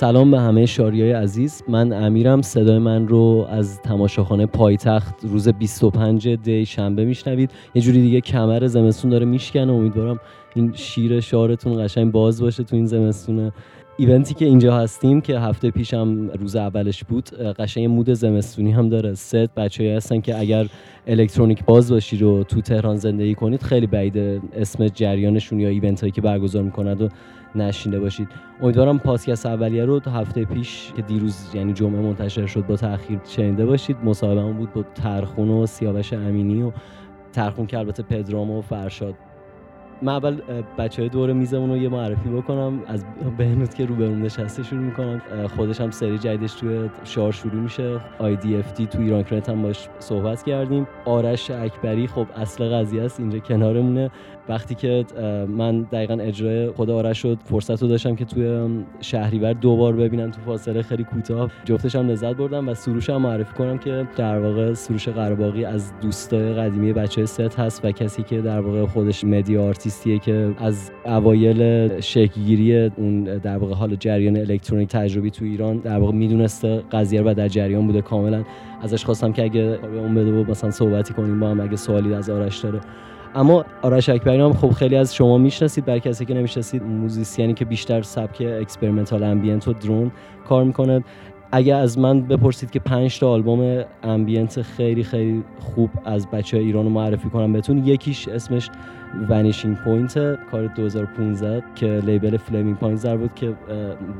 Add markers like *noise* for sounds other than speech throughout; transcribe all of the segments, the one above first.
سلام به همه شاریای عزیز. من امیرم. صدای من رو از تماشاخانه پایتخت روز 25 دی شنبه میشنوید. یه جوری دیگه کمر زمستون داره میشکنه امیدوارم این شیر شارتون قشنگ باز باشه تو این زمستونه. ایونتی که اینجا هستیم که هفته پیشم روز اولش بود قشنگ مود زمستونی هم داره. ست بچه‌ای هستن که اگر الکترونیک باز باشید و تو تهران زندگی کنید خیلی بعید اسم جریانشون یا ایونت هایی که برگزار می‌کنند و نشینده باشید. امیدوارم پادکست اولیه رو هفته پیش که دیروز یعنی جمعه منتشر شد با تاخیر شنیده باشید. مصاحبه بود با ترخون و سیاوش امینی و ترخون که البته پدرام و فرشاد من اول بچه های دور میزمون رو یه معرفی بکنم. از بهنوت که رو به نشسته شروع می‌کنم. خودش هم سری جدیدش توی شار شروع میشه. دی تو ایران کرنت هم باش صحبت کردیم. آرش اکبری خب اصل قضیه است. اینجا کنارمونه. وقتی که من دقیقا اجرای خود آرش شد فرصت رو داشتم که توی شهریور دوبار ببینم تو فاصله خیلی کوتاه. جفتش هم لذت بردم و سروش هم معرفی کنم که در واقع سروش قرباقی از دوستای قدیمی بچه ست هست و کسی که در واقع خودش media artist یه که از اوایل شکلگیری اون در واقع حال جریان الکترونیک تجربی تو ایران در واقع می‌دونسته قضیه و در جریان بوده. کاملا ازش خواستم که اگه اون بده و مثلا صحبتی کنیم با هم اگه سوالی از آرش داره. اما آرش اکبری هم خب خیلی از شما می‌شناسید برای کسی که نمی‌شناسید موزیسیانی که بیشتر سبک experimental ambient و drone کار می‌کنه اگه از من بپرسید که پنج تا آلبوم ambient خیلی خیلی خوب از بچه ایران رو معرفی کنم بهتون یکیش اسمش Vanishing Point کار 2015 که label Flaming Pines در بود که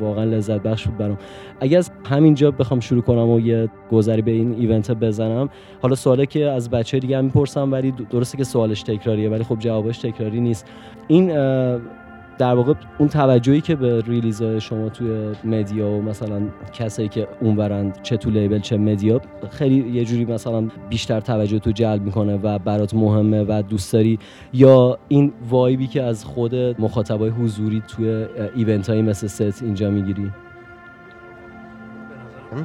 واقعا لذت بخش بود برام. اگه از همینجا بخوام شروع کنم و یه گذری به این event بزنم حالا سواله که از بچه دیگه هم می‌پرسم ولی درسته که سوالش تکراریه ولی خب جوابش تکراری نیست. این در واقع اون توجهی که به release های شما توی media و مثلا کسایی که اونورند چه تو label چه media خیلی یه جوری مثلا بیشتر توجه تو جلب می‌کنه و برات مهمه و دوست داری. یا این vibe ی که از خود مخاطبای حضوری توی event های مثل ست اینجا می‌گیری؟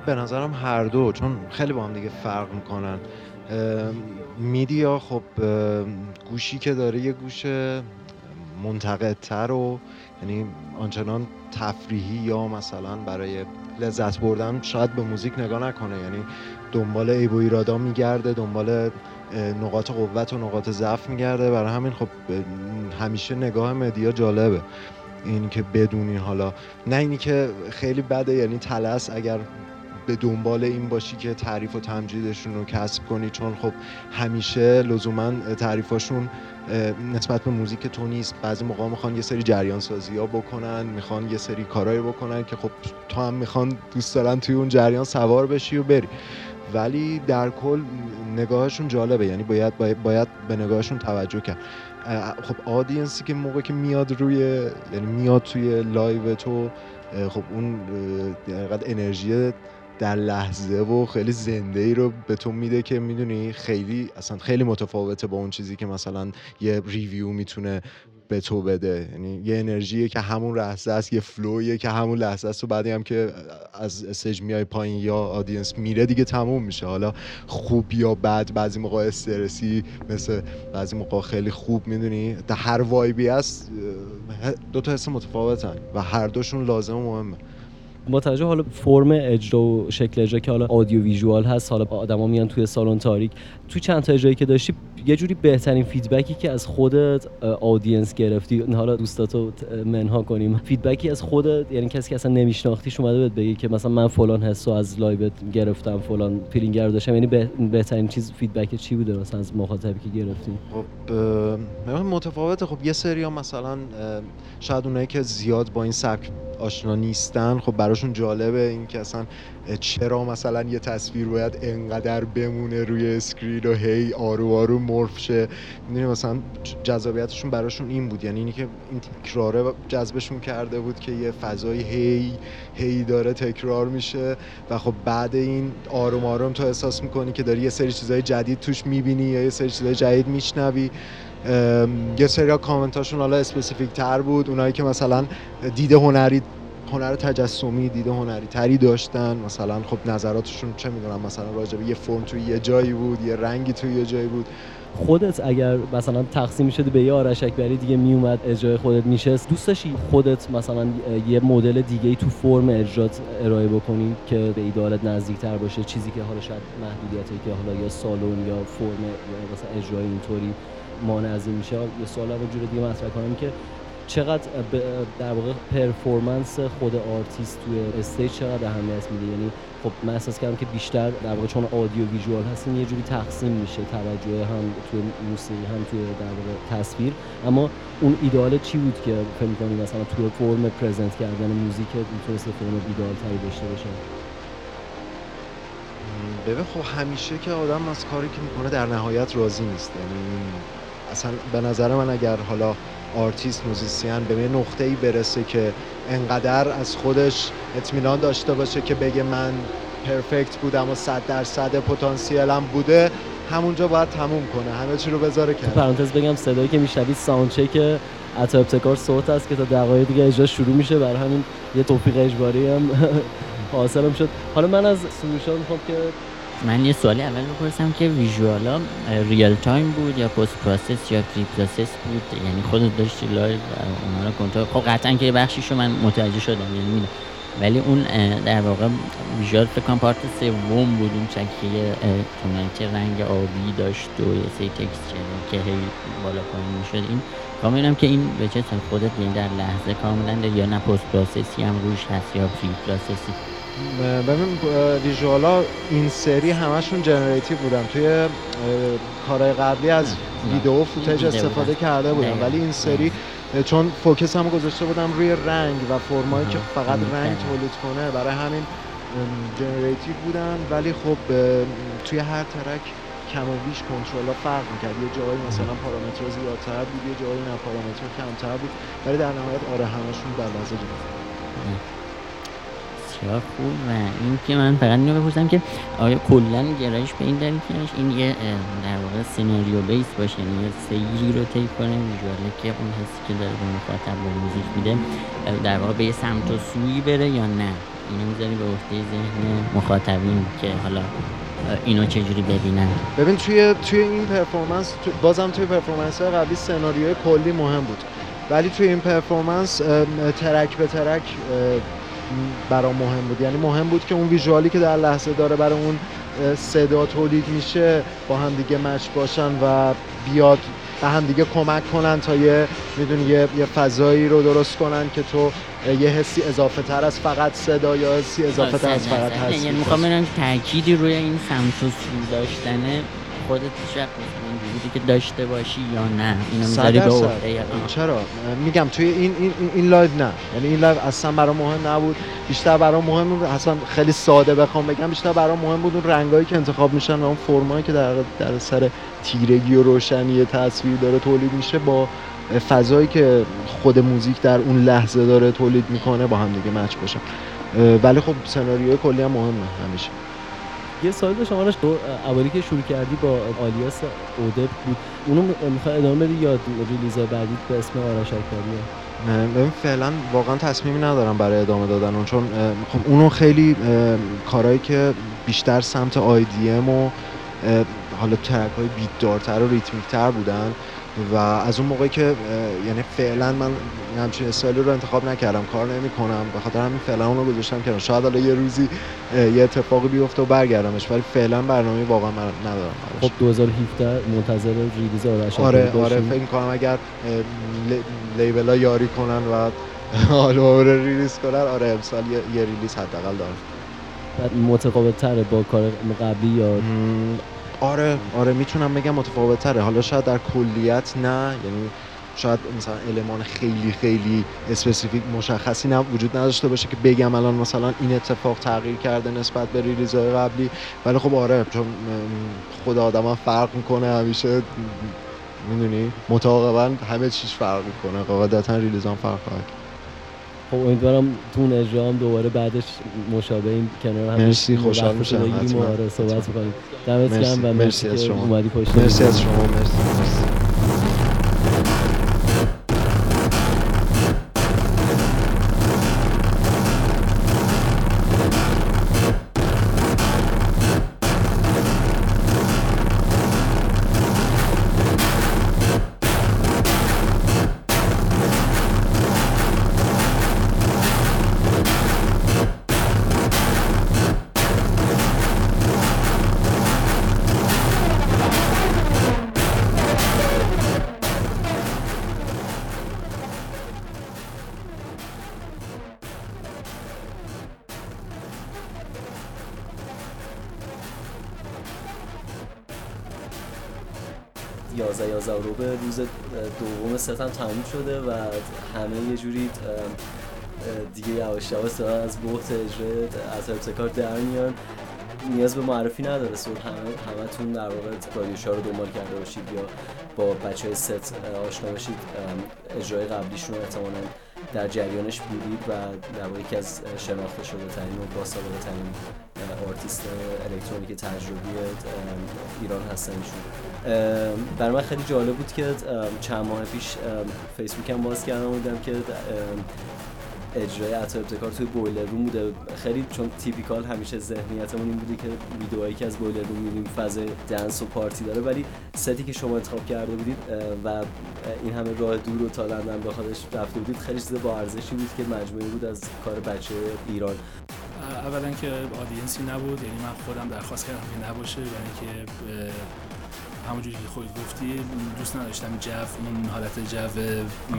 به نظرم هر دو چون خیلی با هم دیگه فرق می‌کنن. میدیا خب گوشی که داره یه گوش منتقدتر و یعنی آنچنان تفریحی یا مثلا برای لذت بردن شاید به موزیک نگاه نکنه. یعنی دنبال عیب و ایرادا میگرده دنبال نقاط قوت و نقاط ضعف میگرده. برای همین خب همیشه نگاه مدیا جالبه. این که بدونی حالا نه اینی که خیلی بده یعنی تلس اگر به دنبال این باشی که تعریف و تمجیدشون رو کسب کنی. چون خب همیشه لزوما تعریفاشون نسبت به موزیک تو نیست. بعضی موقع می‌خوان یه سری جریان سازی ها بکنن می‌خوان یه سری کارایی بکنن که خب تو هم می‌خوان دوست دارن توی اون جریان سوار بشی و بری. ولی در کل نگاهشون جالبه. یعنی باید, باید, باید به نگاهشون توجه کرد. خب audience ی که موقع که میاد روی یعنی میاد توی live تو خب اون انرژی در لحظه و خیلی زنده ای رو به تو میده که می‌دونی خیلی اصلا خیلی متفاوته با اون چیزی که مثلا یه review می‌تونه به تو بده. یعنی یه انرژیه که همون لحظه است یه flow یه که همون لحظه است و بعدی هم که از stage میای پایین یا audience میره دیگه تموم میشه. حالا خوب یا بد بعضی موقع استرسی مثل بعضی موقع خیلی خوب می‌دونی. در هر vibe ی است دو تا حس متفاوتن و هر دوشون لازم و مهمه. با توجه حالا فرم اجرا و شکل اجرا که حالا audio visual هست حالا آدما میان توی سالن تاریک تو چند تا اجرایی که داشتی یه جوری بهترین feedback ی که از خود audience گرفتی. حالا دوستاتو منها کنیم. feedback ی از خودت یعنی کسی که اصلا نمیشناختیش اومده بهت بگی که مثلا من فلان حسو از live ت گرفتم فلان feeling رو داشتم. یعنی بهترین چیز feedback چی بوده مثلا از مخاطبی که گرفتی؟ خب متفاوته. خب یه سری مثلا شاید اونایی که زیاد با این سبک آشنا نیستن خب براشون جالبه این که اصلا چرا مثلا یه تصویر باید انقدر بمونه روی screen و هی آروم آروم morph شه؟ می‌دونی مثلا جذابیتشون براشون این بود. یعنی اینی که این تکراره جذبشون کرده بود که یه فضای هی هی داره تکرار میشه و خب بعد این آروم آروم تو احساس می‌کنی که داری یه سری چیزای جدید توش می‌بینی یا یه سری چیزای جدید میشنوی. یه سری کامنتاشون حالا specific تر بود. اونایی که مثلا دید هنری هنر تجسمی دیده هنری تری داشتن. مثلا خب نظراتشون چه می‌دونم مثلا راجع به یه فرم توی یه جایی بود یه رنگی توی یه جایی بود. خودت اگر مثلا تقسیم شده به یه آرش اکبری دیگه میومد اجرای خودت میشه دوست داشتی خودت مثلا یه مدل دیگه تو فرم اجرات ارائه بکنی که به ایده‌آلت نزدیکتر باشه؟ چیزی که حالا شاید محدودیتی که حالا یا سالن یا فرم یا مثلا اجرای اینطوری مانع از این میشه. یه سوال رو جور دیگه مطرح کنم که چقدر در واقع performance خود آرتیست توی stage چقدر اهمیت میده؟ یعنی خب من احساس کردم که بیشتر در واقع چون audio visual هستیم یه جوری تقسیم میشه توجه هم توی موسیقی هم توی در واقع تصویر. اما اون ایده‌آل چی بود که فکر می‌کنی مثلا توی فرم present کردن موزیک می‌تونست فرم ایده‌آل تری داشته باشه؟ ببین خب همیشه که آدم از کاری که می‌کنه در نهایت راضی نیست. یعنی اصلا به نظر من اگر حالا artist musician به یه نقطه ای برسه که انقدر از خودش اطمینان داشته باشه که بگه من perfect بودم و صد درصد پتانسیلم بوده همونجا باید تموم کنه همه چی رو بذاره کرد پرانتز بگم صدایی که میشنوید sound check عطا ابتکار Sote است که تا دقایق دیگه اجرا شروع میشه. برای همین یه توفیق اجباری هم *laughs* حاصلم شد. حالا من از سروشان می‌خوام که من یه سوالی اول بپرسم که visual ا real time بود یا post process یا pre process بود؟ یعنی خودت داشتی live اونا رو کنترل خب قطعا که بخشیشو من متوجه شدم یعنی می‌دونم. ولی اون در واقع visual فکر کنم part سوم بود اون چکیه که رنگ آبی داشت و یه سری texture که هی بالا پایین می‌شد. این کاملا که این به چه خودت یعنی در لحظه کاملا یا نه post process ی هم روش هست یا pre process ی؟ ببین visual ا این سری همشون generative بودن. توی کارهای قبلی از video footage استفاده کرده بودم ولی این سری چون focus هم گذاشته بودم روی رنگ و فرمایی که فقط رنگ تولید کنه برای همین generative بودن. ولی خب توی هر track کم و بیش کنترل فرق می‌کرد. یه جایی مثلا پارامتر زیادتر بود یه جایی نه پارامتر کمتر بود. ولی در نهایت آره همشون در لحظه بسیار خوب. و این که من فقط اینو بپرسم که آیا کلا گرایش به این دلیل که این یه در واقع سناریو بیس باشه یعنی یه سیری رو طی کنه ویژواله که اون حسی که داره به مخاطب به موزیک میده در واقع به یه سمت و سوی بره یا نه؟ اینو می‌ذاری به عهده ذهن مخاطبین که حالا اینو چجوری ببینن؟ ببین توی توی این performance بازم توی performance قبلی سناریوی کلی مهم بود. ولی توی این performance track به track برام مهم بود. یعنی مهم بود که اون visual ی که در لحظه داره برای اون صدا تولید میشه با هم دیگه match باشن و بیاد به هم دیگه کمک کنن تا یه می‌دونی یه, یه فضایی رو درست کنن که تو یه حسی اضافه تر از فقط صدا یا حسی اضافه تر از فقط هستی یعنی می‌خوام تأکیدی روی این سمت و سو داشتنه خودت شک اینجوری که داشته باشی یا نه؟ اینو می‌ذاری به عهده چرا؟ میگم توی این این این live نه. یعنی این live اصلا برام مهم نبود. بیشتر برام مهم بود اصلا خیلی ساده بخوام بگم بیشتر برام مهم بود اون رنگایی که انتخاب میشن و اون فرمایی که در در سر تیرگی و روشنی تصویر داره تولید میشه با فضایی که خود موزیک در اون لحظه داره تولید می‌کنه با هم دیگه match باشه ولی خب سناریوی کلی هم مهمه همیشه. یه سوال شما داشت تو اولی که شروع کردی با alias اودب بود. اونو می‌خوای ادامه بدی یا release بعدی به اسم آرش اکبریه ببین فعلا واقعا تصمیمی ندارم برای ادامه دادن اون چون خب اونو خیلی کارهایی که بیشتر سمت IDM و حالا track های beat دارتر و ریتمیک تر بودن و از اون موقعی که یعنی فعلا من همچین استایلی رو انتخاب نکردم کار نمی کنم به خاطر همین فعلا اون رو گذاشتم که شاید حالا یه روزی یه اتفاقی بیفته و برگردمش ولی فعلا برنامه واقعا من ندارم خب 2017 منتظر release آرش آره آره فکر کنم اگر label ها یاری کنن و حالا release کنن آره امسال یه, یه release حداقل دارم. متفاوت تره با کار قبلی یا آره آره می‌تونم بگم متفاوت تره حالا شاید در کلیت نه یعنی شاید مثلا المان خیلی خیلی specific مشخصی نه وجود نداشته باشه که بگم الان مثلا این اتفاق تغییر کرده نسبت به release های قبلی. ولی خب آره چون خود آدم فرق می‌کنه همیشه می‌دونی متعاقبا همه چیز فرق می‌کنه. قاعدتا release هم فرق خواهد خب امیدوارم تو اون اجرا هم دوباره بعدش مشابه این کنار هم مرسی خوشحال میشم حتما. صحبت کنیم دمت گرم و مرسی از شما. اومدی پشت مرسی از شما مرسی. 11 11 روبه روز دوم ست هم تموم شده و همه یه جوری دیگه یواش یواش از بحث اجرای عطا ابتکار در میان. نیاز به معرفی نداره سو همه همتون در واقع رادیو رو دنبال کرده باشید یا با بچه های ست آشنا باشید اجرای قبلیشون احتمالاً در جریانش بودید و در یکی از شناخته شده ترین و با سابقه ترین آرتیست الکترونیک تجربی ایران هستنشون برای من خیلی جالب بود که چند ماه پیش فیسبوک هم باز کردم بودم که اجرای عطا ابتکار توی بویلر روم بوده. خیلی چون تیپیکال همیشه ذهنیتمون این بوده که ویدیوهایی که از بویلر روم می‌بینیم فاز دنس و پارتی داره ولی ستی که شما انتخاب کرده بودید و این همه راه دور و تا لندن خودش رفته بودید خیلی چیز با ارزشی بود که مجموعی بود از کار بچه ایران. اولا که آدینسی نبود یعنی من خودم درخواست کردم که نباشه و اینکه همونجوری که خود گفتی دوست نداشتم جو اون حالت جو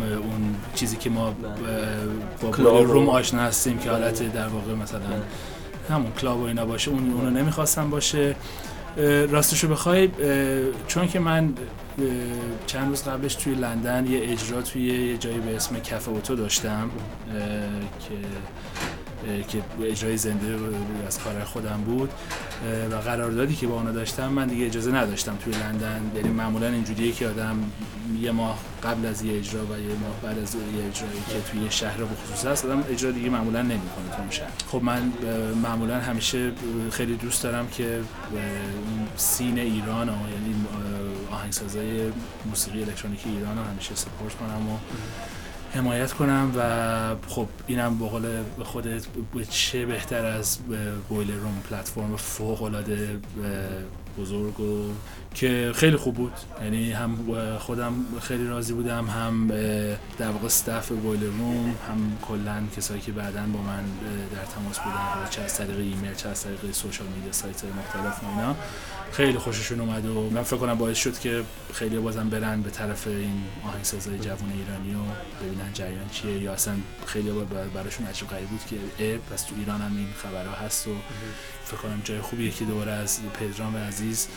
اون چیزی که ما با روم آشنا هستیم که حالت در واقع مثلا همون کلاب و اینا باشه اون اونو نمی‌خواستم باشه. راستشو بخوای چون که من چند روز قبلش توی لندن یه اجرا توی یه جایی به اسم کف اوتو داشتم که که اجرای زنده از کار خودم بود و قراردادی که با اونا داشتم من دیگه اجازه نداشتم توی لندن. یعنی معمولا اینجوریه که آدم یه ماه قبل از یه اجرا و یه ماه بعد از یه اجرایی که توی شهر خصوص هست آدم اجرا دیگه معمولا نمی‌کنه تو اون خب من معمولا همیشه خیلی دوست دارم که سین ایران یعنی آهنگسازای موسیقی الکترونیکی ایران رو همیشه سپورت کنم و حمایت کنم و خب اینم به قول خودت چه بهتر از بویلر روم پلتفرم فوق العاده بزرگ و که خیلی خوب بود. یعنی هم خودم خیلی راضی بودم هم در واقع استاف بویلر روم هم کلا کسایی که بعدا با من در تماس بودن چه از طریق ایمیل چه از طریق سوشال میدیا سایت مختلف و اینا. خیلی خوششون اومد و من فکر کنم باعث شد که خیلی بازم برن به طرف این آهنگسازای جوان ایرانی و ببینن جریان چیه. یا اصلا خیلی براشون عجیب غریب بود که اه پس تو ایران هم این خبرها هست و فکر کنم جای خوبیه که دوباره از پدرام عزیز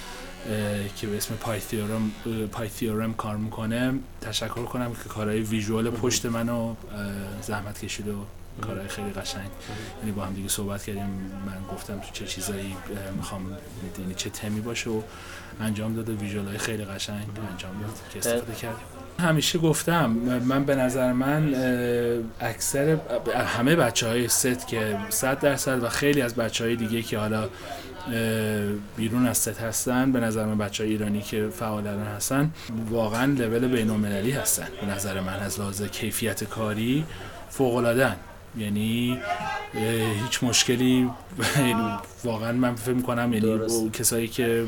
که به اسم پای تیورم, پای تیورم کار می‌کنه. تشکر کنم که کارهای ویژوال پشت منو زحمت کشید و کارهای خیلی قشنگ. یعنی با هم دیگه صحبت کردیم من گفتم تو چه چیزایی می‌خوام یعنی چه تمی باشه و انجام داده ویژوال های خیلی قشنگ انجام داد. که استفاده کردیم. همیشه گفتم من به نظر من اکثر همه بچه های ست که صد درصد و خیلی از بچه های دیگه که حالا بیرون از ست هستن به نظر من بچه های ایرانی که فعالان هستن واقعا لول بین هستن. به نظر من از لحاظ کیفیت کاری فوق العاده یعنی هیچ مشکلی واقعا من فکر می‌کنم یعنی کسایی که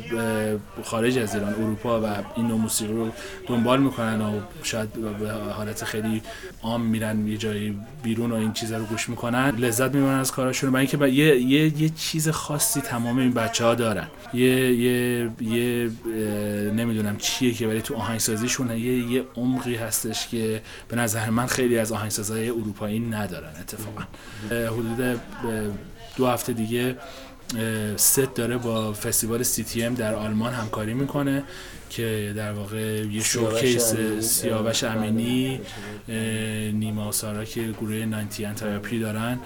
خارج از ایران اروپا و این نوع موسیقی رو دنبال می‌کنن و شاید به حالت خیلی عام میرن یه جایی بیرون و این چیزا رو گوش می‌کنن لذت می‌برن از کاراشون. برای اینکه یه،, یه،, یه چیز خاصی تمام این بچه ها دارن. یه یه یه نمی‌دونم چیه که ولی تو آهنگسازیشون یه یه عمقی هستش که به نظر من خیلی از آهنگسازهای اروپایی ندارن اتفاقا. حدود دو هفته دیگه ست داره با فستیوال CTM در آلمان همکاری می‌کنه که در واقع یه showcase سیاوش امینی نیما سارا که گروه 9T Antiope دارن.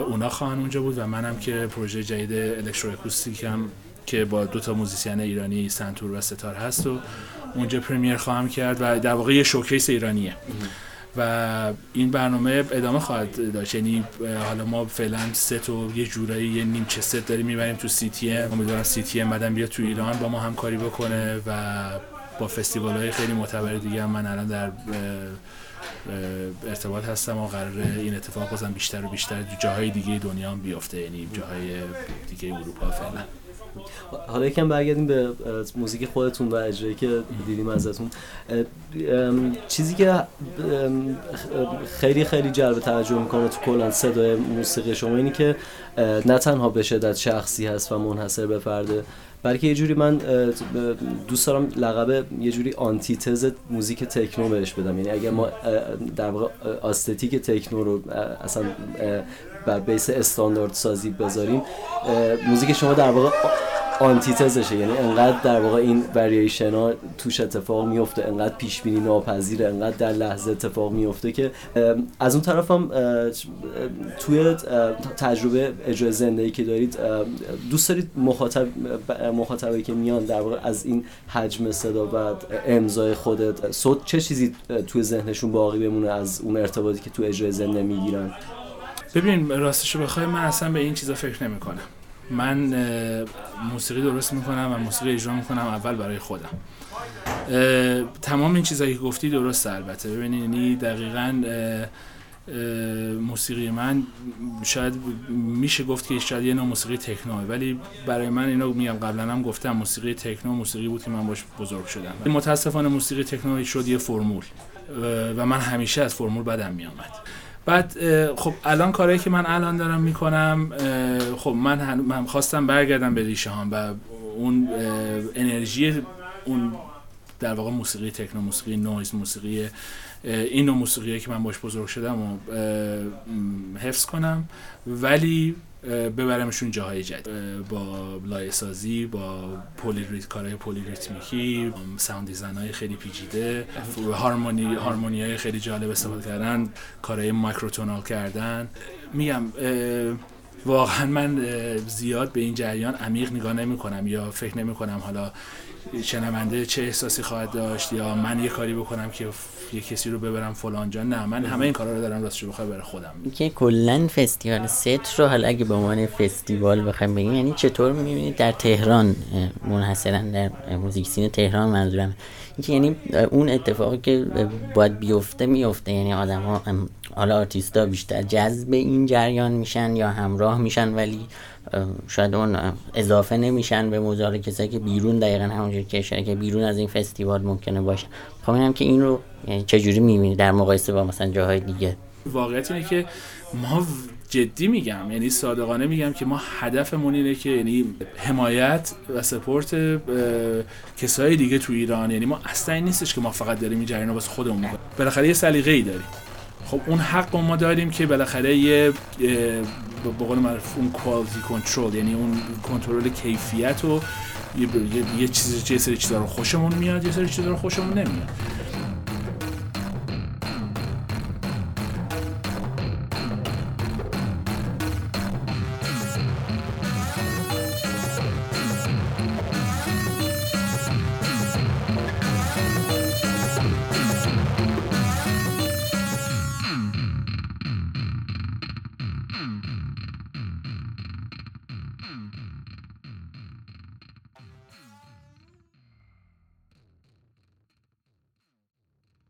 اونا خواهن اونجا بود و منم که پروژه جدید الکترو که با دو تا musician ایرانی سنتور و سه‌تار هست و اونجا premiere خواهم کرد و در واقع یه showcase ایرانیه. و این برنامه ادامه خواهد داشت. یعنی حالا ما فعلا ست و یه جورایی یه نیمچه ست داریم می‌بریم تو سی تی ام امیدوارم سی تی ام بعدم بیاد تو ایران با ما همکاری بکنه و با فستیوال های خیلی معتبر دیگه هم من الان در ارتباط هستم و قرار این اتفاق بازم بیشتر و بیشتر جاهای دیگه دنیا هم بیفته. یعنی جاهای دیگه اروپا فعلا. حالا یکم برگردیم به موزیک خودتون و اجرایی که دیدیم ازتون. چیزی که خیلی خیلی جلب توجه می‌کنه تو کلا صدای موسیقی شما اینی که نه تنها به شدت شخصی هست و منحصر به فرده بلکه یه جوری من دوست دارم لقب یه جوری آنتیتز موزیک تکنو بهش بدم. یعنی اگر ما در واقع آستتیک تکنو رو اصلا بر بیس استاندارد سازی بذاریم موزیک شما در واقع آنتیتزشه. یعنی انقدر در واقع این ورییشن ها توش اتفاق میفته انقدر پیش بینی ناپذیره انقدر در لحظه اتفاق میفته که از اون طرف هم توی تجربه اجرای زندگی که دارید دوست دارید مخاطب مخاطبی که میان در واقع از این حجم صدا و امضای خودت صوت چه چیزی توی ذهنشون باقی بمونه از اون ارتباطی که تو اجرای زنده می‌گیرن؟ ببین راستش بخوای من اصلا به این چیزا فکر نمی کنم من موسیقی درست می‌کنم و موسیقی اجرا می‌کنم اول برای خودم. تمام این چیزایی که گفتی درست البته. ببینید یعنی دقیقا موسیقی من شاید میشه گفت که شاید یه نوع موسیقی تکنوه ولی برای من اینو میگم قبلا هم گفتم موسیقی تکنو موسیقی بود که من باش بزرگ شدم. متاسفانه موسیقی تکنو شد یه فرمول و من همیشه از فرمول بدم میامد بعد خب الان کاری که من الان دارم می‌کنم خب من من خواستم برگردم به ریشه‌هام و اون انرژی اون در واقع موسیقی techno موسیقی نویز موسیقی این نوع موسیقی که من باش بزرگ شدم و حفظ کنم. ولی ببرمشون جاهای جدید. با لایه سازی با پولی کارهای polyrhythmic ی sound design های خیلی پیچیده هارمونی هارمونی های خیلی جالب استفاده کردن کارهای مایکروتونال کردن. میگم واقعا من زیاد به این جریان عمیق نگاه نمی کنم یا فکر نمی کنم حالا شنونده چه احساسی خواهد داشت یا من یه کاری بکنم که یه کسی رو ببرم فلان جا. نه من همه این کارا رو دارم راستش بخوام برای خودم. که کلا فستیوال ست رو حالا اگه به عنوان فستیوال بخوایم بگیم یعنی چطور می‌بینید در تهران منحصرا در موزیک سین تهران منظورم. یعنی اون اتفاقی که باید بیفته میفته یعنی آدم ها حالا آرتیستا بیشتر جذب این جریان میشن یا همراه میشن ولی شاید اون اضافه نمیشن به موضوع کسایی که بیرون دقیقا همونجور که که بیرون از این فستیوال ممکنه باشه خب که این رو یعنی چجوری می‌بینی؟ در مقایسه با مثلا جاهای دیگه. واقعیت اینه که ما جدی میگم یعنی صادقانه میگم که ما هدفمون اینه که یعنی حمایت و سپورت کسای دیگه تو ایران یعنی ما اصلا این نیستش که ما فقط داریم این جریان واسه خودمون می‌کنیم. بالاخره یه سلیقه ای داریم. خب اون حق ما داریم که بالاخره یه به قول معروف اون کوالیتی کنترل یعنی اون کنترل کیفیت و یه, یه, یه چیز یه سری چیزا رو خوشمون میاد یه سری چیزا رو خوشمون نمیاد.